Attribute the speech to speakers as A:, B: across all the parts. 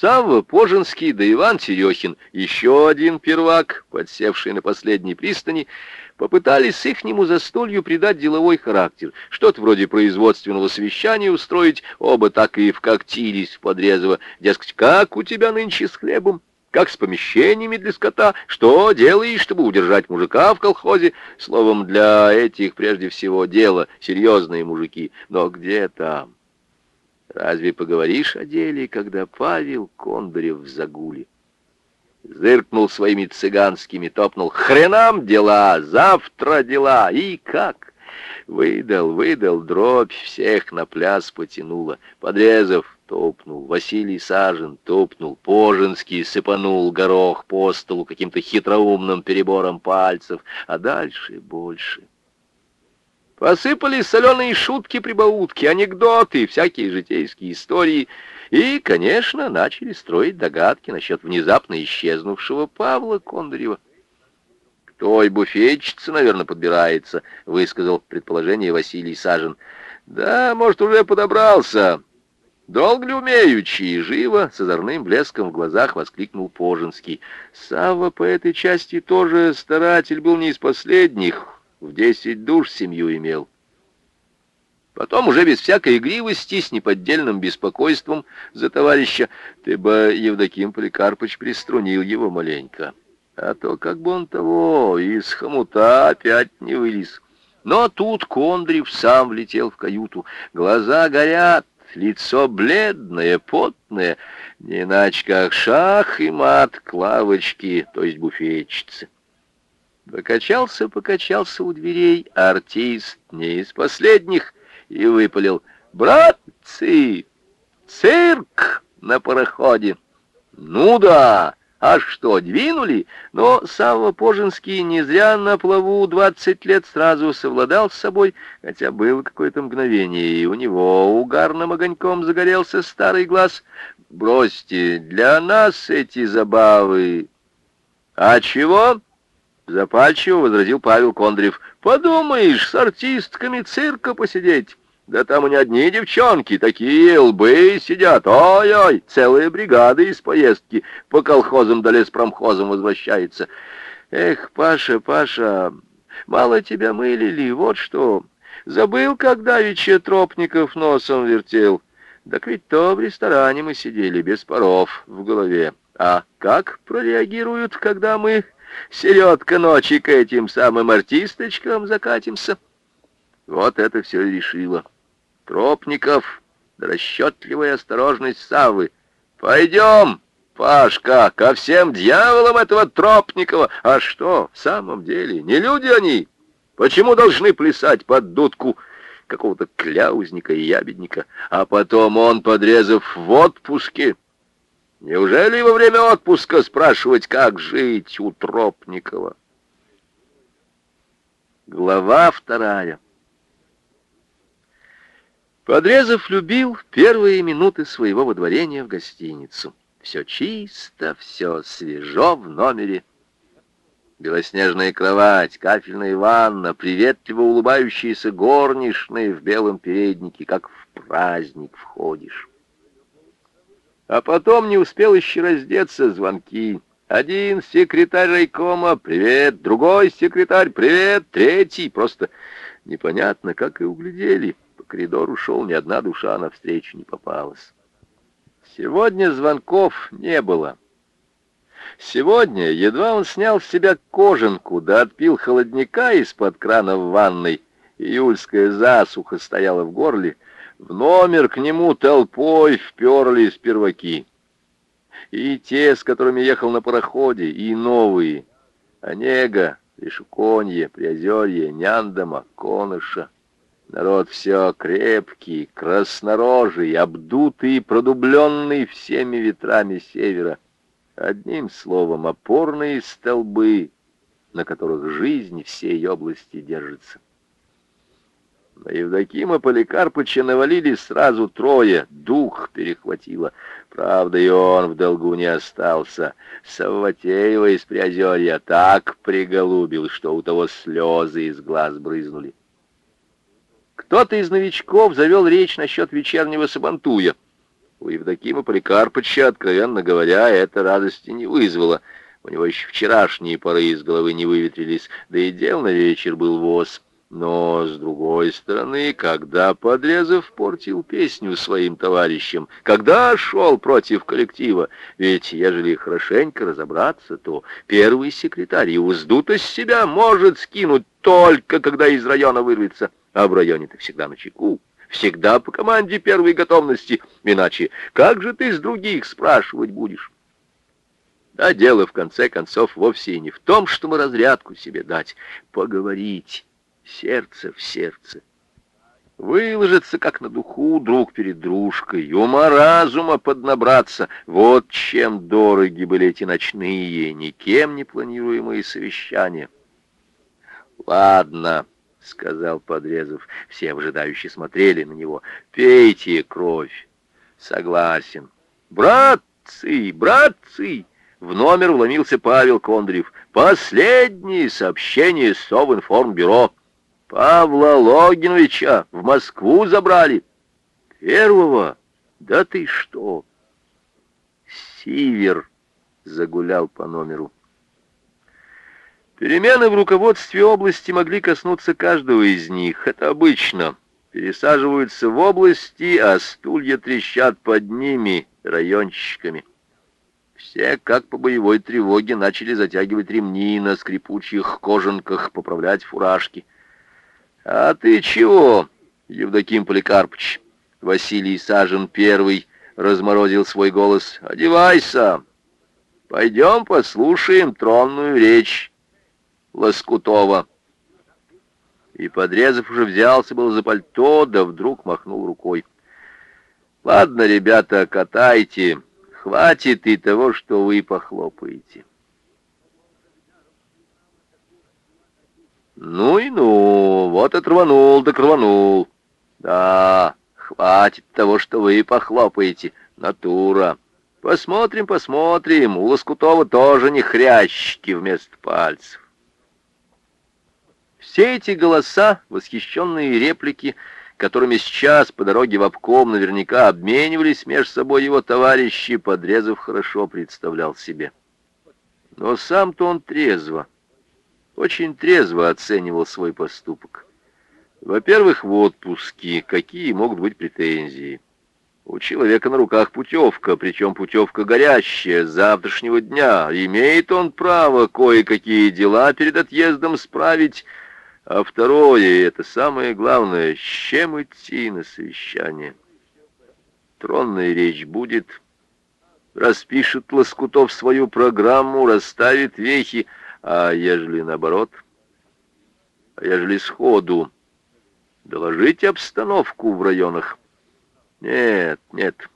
A: Савва Пожинский да Иван Терехин, еще один первак, подсевший на последней пристани, попытались ихнему застолью придать деловой характер, что-то вроде производственного совещания устроить, оба так и вкоктились в подрезово, дескать, как у тебя нынче с хлебом, как с помещениями для скота, что делаешь, чтобы удержать мужика в колхозе, словом, для этих прежде всего дело, серьезные мужики, но где там? Разве поговоришь о деле, когда Павел Кондарев в загуле? Зыркнул своими цыганскими, топнул. Хренам дела, завтра дела. И как? Выдал, выдал, дробь всех на пляс потянула. Подрезав, топнул. Василий Сажен топнул. Пожинский сыпанул горох по столу каким-то хитроумным перебором пальцев. А дальше больше. Посыпались соленые шутки-прибаутки, анекдоты, всякие житейские истории. И, конечно, начали строить догадки насчет внезапно исчезнувшего Павла Кондарева. «К той буфетчице, наверное, подбирается», — высказал предположение Василий Сажин. «Да, может, уже подобрался». «Долго ли умеючи?» и живо, с озорным блеском в глазах воскликнул Пожинский. Савва по этой части тоже старатель был не из последних, в десять душ семью имел. Потом уже без всякой игривости, с неподдельным беспокойством за товарища, ты бы, Евдоким Поликарпович, приструнил его маленько. А то как бы он того из хомута опять не вылез. Но тут Кондрев сам влетел в каюту. Глаза горят, лицо бледное, потное, не иначе как шах и мат клавочки, то есть буфетчицы. Покачался, покачался у дверей артист, не из последних, и выпалил. «Братцы, цирк на пароходе!» «Ну да!» А что, двинули? Но Савва Пожинский не зря на плаву двадцать лет сразу совладал с собой, хотя было какое-то мгновение, и у него угарным огоньком загорелся старый глаз. «Бросьте, для нас эти забавы...» «А чего?» Запальчиво возразил Павел Кондрев. «Подумаешь, с артистками цирка посидеть. Да там и не одни девчонки, такие лбы сидят. Ой-ой, целая бригада из поездки по колхозам да леспромхозам возвращается. Эх, Паша, Паша, мало тебя мылили, вот что. Забыл, когда давеча Тропников носом вертел. Так ведь то в ресторане мы сидели, без паров в голове. А как прореагируют, когда мы середка ночи к этим самым артисточкам закатимся. Вот это все решило. Тропников, расчетливая осторожность Савы. Пойдем, Пашка, ко всем дьяволам этого Тропникова. А что, в самом деле, не люди они? Почему должны плясать под дудку какого-то кляузника и ябедника? А потом он, подрезав в отпуске, Неужели во время отпуска спрашивать, как жить у Тропникова? Глава вторая. Подрезов любил первые минуты своего водворения в гостиницу. Все чисто, все свежо в номере. Белоснежная кровать, кафельная ванна, приветливо улыбающиеся горничные в белом переднике, как в праздник входишь. А потом не успел еще раздеться звонки. Один секретарь райкома, привет, другой секретарь, привет, третий, просто непонятно, как и углядели. По коридору шел, ни одна душа навстречу не попалась. Сегодня звонков не было. Сегодня, едва он снял с себя кожанку, да отпил холодника из-под крана в ванной, июльская засуха стояла в горле, в номер к нему толпой вперлись перваки. И те, с которыми ехал на пароходе, и новые. Онега, Лишуконье, Приозерье, Няндома, Коныша. Народ все крепкий, краснорожий, обдутый и продубленный всеми ветрами севера. Одним словом, опорные столбы, на которых жизнь всей области держится. На Евдокима Поликарпыча навалились сразу трое, дух перехватило. Правда, и он в долгу не остался. Савватеева из Приозерья так приголубил, что у того слезы из глаз брызнули. Кто-то из новичков завел речь насчет вечернего сабантуя. У Евдокима Поликарпыча, откровенно говоря, это радости не вызвало. У него еще вчерашние поры из головы не выветрились, да и дел на вечер был воз. Но, с другой стороны, когда Подрезов портил песню своим товарищам, когда шел против коллектива, ведь, ежели хорошенько разобраться, то первый секретарь и узду-то с себя может скинуть только, когда из района вырвется, а в районе-то всегда на чеку всегда по команде первой готовности, иначе как же ты с других спрашивать будешь? А дело, в конце концов, вовсе и не в том, что мы разрядку себе дать, поговорить, сердце в сердце. Выложиться, как на духу, друг перед дружкой, ума разума поднабраться. Вот чем дороги были эти ночные, никем не планируемые совещания. «Ладно», — сказал Подрезов. Все ожидающие смотрели на него. «Пейте кровь». «Согласен». «Братцы, братцы!» В номер вломился Павел Кондрев. «Последнее сообщение Совинформбюро. Павла Логиновича в Москву забрали». «Первого? Да ты что?» «Сивер» загулял по номеру. Перемены в руководстве области могли коснуться каждого из них. Это обычно. Пересаживаются в области, а стулья трещат под ними райончиками. Все, как по боевой тревоге, начали затягивать ремни на скрипучих кожанках, поправлять фуражки. «А ты чего, Евдоким Поликарпович?» Василий Сажен первый разморозил свой голос. «Одевайся! Пойдем послушаем тронную речь». Лоскутова. И Подрезов уже взялся был за пальто, да вдруг махнул рукой. «Ладно, ребята, катайте. Хватит и того, что вы похлопаете». «Ну и ну, вот отрванул, да рванул. Да, хватит того, что вы похлопаете. Натура. Посмотрим, посмотрим. У Лоскутова тоже не хрящики вместо пальцев. Все эти голоса, восхищенные реплики, которыми сейчас по дороге в обком наверняка обменивались между собой его товарищи, подрезав хорошо представлял себе. Но сам-то он трезво, очень трезво оценивал свой поступок. Во-первых, в отпуске какие могут быть претензии. У человека на руках путевка, причем путевка горящая, с завтрашнего дня. Имеет он право кое-какие дела перед отъездом справить, а второе, это самое главное, с чем идти на совещание. Тронная речь будет, распишет Лоскутов свою программу, расставит вехи, а ежели наоборот, а ежели сходу, доложите обстановку в районах. Нет, нет.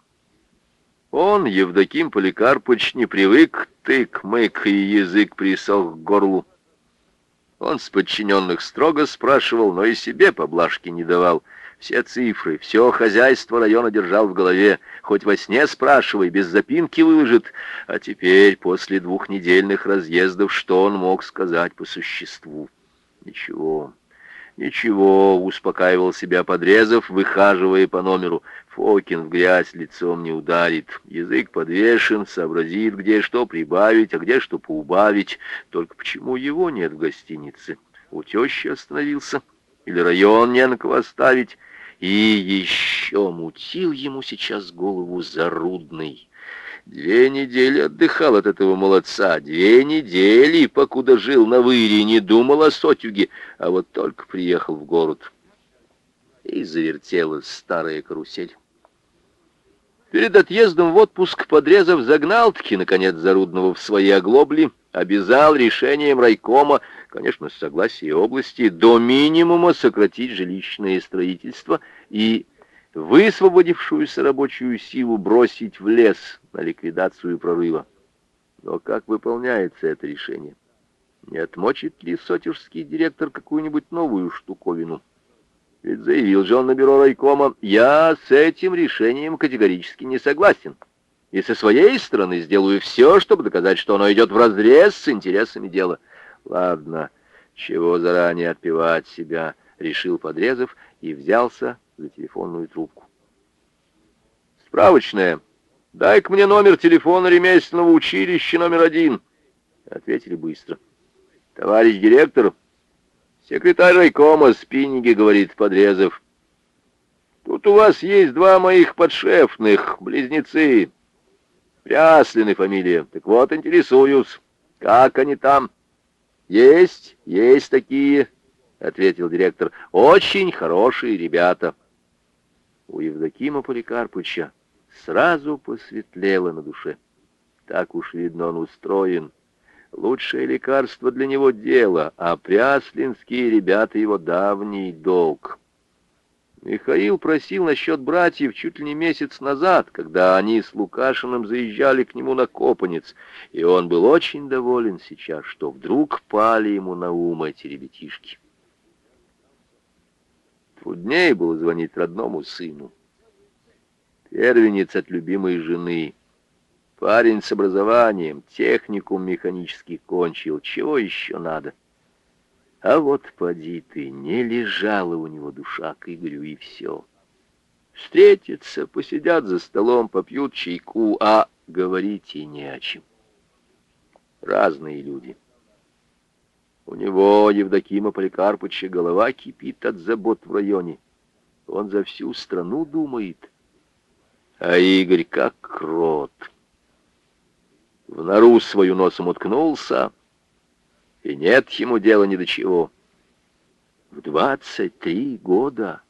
A: Он, Евдоким Поликарпович, не привык тык-мык и язык присох к горлу. Он с подчиненных строго спрашивал, но и себе поблажки не давал. Все цифры, все хозяйство района держал в голове. Хоть во сне спрашивай, без запинки выложит. А теперь, после двухнедельных разъездов, что он мог сказать по существу? Ничего. Ничего, успокаивал себя подрезав, выхаживая по номеру. Фокин в грязь лицом не ударит. Язык подвешен, сообразит, где что прибавить, а где что поубавить. Только почему его нет в гостинице? У тещи остановился. Или район не на кого оставить. И еще мутил ему сейчас голову зарудный. Две недели отдыхал от этого молодца, две недели, покуда жил на выре, не думал о сотюге, а вот только приехал в город. И завертелась старая карусель. Перед отъездом в отпуск Подрезов загнал-таки, наконец, Зарудного в свои оглобли, обязал решением райкома, конечно, с согласия области, до минимума сократить жилищное строительство и высвободившуюся рабочую силу бросить в лес на ликвидацию прорыва. Но как выполняется это решение? Не отмочит ли сотюжский директор какую-нибудь новую штуковину? Ведь заявил же он на бюро райкома, я с этим решением категорически не согласен. И со своей стороны сделаю все, чтобы доказать, что оно идет вразрез с интересами дела. Ладно, чего заранее отпевать себя, решил Подрезов и взялся за телефонную трубку. Справочная. Дай-ка мне номер телефона ремесленного училища номер один. Ответили быстро. Товарищ директор, секретарь райкома Спинниги, говорит Подрезов. Тут у вас есть два моих подшефных, близнецы. Пряслины фамилия. Так вот, интересуюсь, как они там? Есть, есть такие, ответил директор. Очень хорошие ребята. У Евдокима Поликарпыча сразу посветлело на душе. Так уж, видно, он устроен. Лучшее лекарство для него дело, а пряслинские ребята его давний долг. Михаил просил насчет братьев чуть ли не месяц назад, когда они с Лукашиным заезжали к нему на Копанец, и он был очень доволен сейчас, что вдруг пали ему на ум эти ребятишки. Труднее было звонить родному сыну. Первенец от любимой жены. Парень с образованием, техникум механический кончил. Чего еще надо? А вот поди ты, не лежала у него душа к Игорю, и все. Встретятся, посидят за столом, попьют чайку, а говорить и не о чем. Разные люди. У него, Евдокима Поликарпыча, голова кипит от забот в районе. Он за всю страну думает. А Игорь как крот. В нору свою носом уткнулся, и нет ему дела ни до чего. В двадцать три года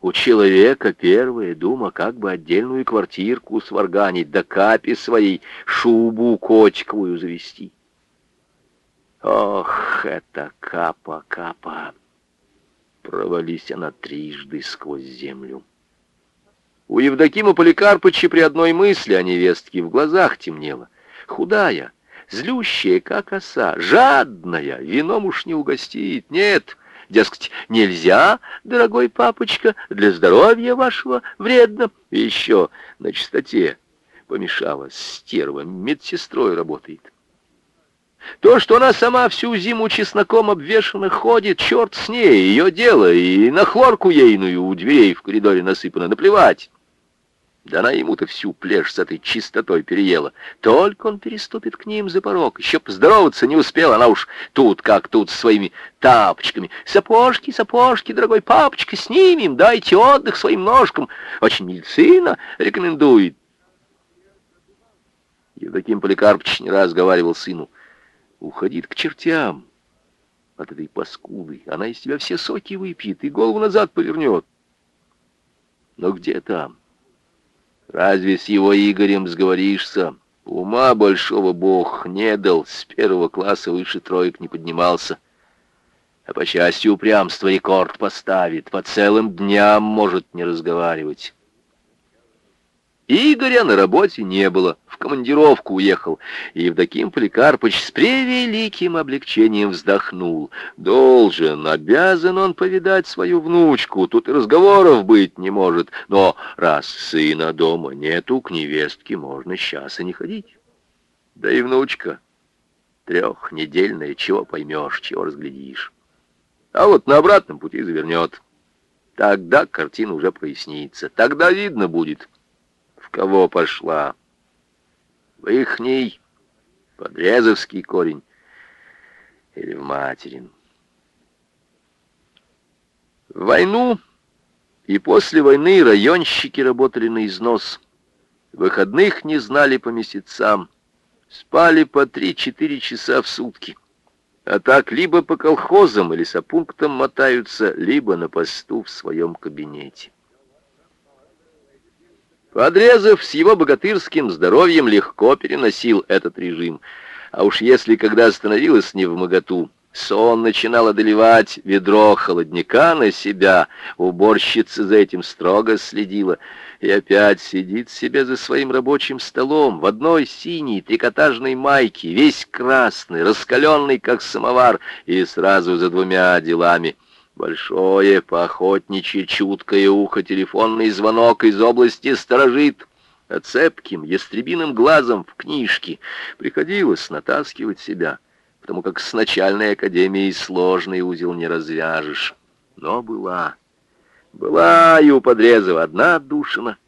A: у человека первая дума, как бы отдельную квартирку сварганить, да капи своей шубу котиковую завести. Ох, это капа-капа! Провались она трижды сквозь землю. У Евдокима Поликарпыча при одной мысли о невестке в глазах темнело. Худая, злющая, как оса, жадная, вином уж не угостит. Нет, дескать, нельзя, дорогой папочка, для здоровья вашего вредно. И еще на чистоте помешала стерва, медсестрой работает. То, что она сама всю зиму чесноком обвешана ходит, черт с ней, ее дело, и на хлорку ейную у дверей в коридоре насыпано, наплевать. Да она ему-то всю плешь с этой чистотой переела. Только он переступит к ним за порог. Еще поздороваться не успел, она уж тут, как тут, с своими тапочками. Сапожки, сапожки, дорогой папочка, снимем, дайте отдых своим ножкам. Очень медицина рекомендует. Евдоким Поликарпович не раз говаривал сыну, уходит к чертям от этой паскуды. Она из тебя все соки выпьет и голову назад повернет. Но где там? Разве с его Игорем сговоришься? Ума большого бог не дал, с первого класса выше троек не поднимался. А по счастью упрямства рекорд поставит, по целым дням может не разговаривать. Игоря на работе не было, в командировку уехал, и Евдоким Поликарпович с превеликим облегчением вздохнул. Должен, обязан он повидать свою внучку, тут и разговоров быть не может, но раз сына дома нету, к невестке можно сейчас и не ходить. Да и внучка трехнедельная, чего поймешь, чего разглядишь. А вот на обратном пути завернет. Тогда картина уже прояснится, тогда видно будет — в кого пошла? В ихний подрезовский корень или в материн? В войну и после войны районщики работали на износ. Выходных не знали по месяцам. Спали по 3-4 часа в сутки. А так либо по колхозам или сопунктам мотаются, либо на посту в своем кабинете. Подрезов с его богатырским здоровьем легко переносил этот режим. А уж если когда становилось не в моготу, сон начинал одолевать ведро холодняка на себя, уборщица за этим строго следила, и опять сидит себе за своим рабочим столом в одной синей трикотажной майке, весь красный, раскаленный, как самовар, и сразу за двумя делами — Большое, поохотничье, чуткое ухо, телефонный звонок из области сторожит. А цепким, ястребиным глазом в книжке приходилось натаскивать себя, потому как с начальной академией сложный узел не развяжешь. Но была, была и у Подрезова одна отдушина —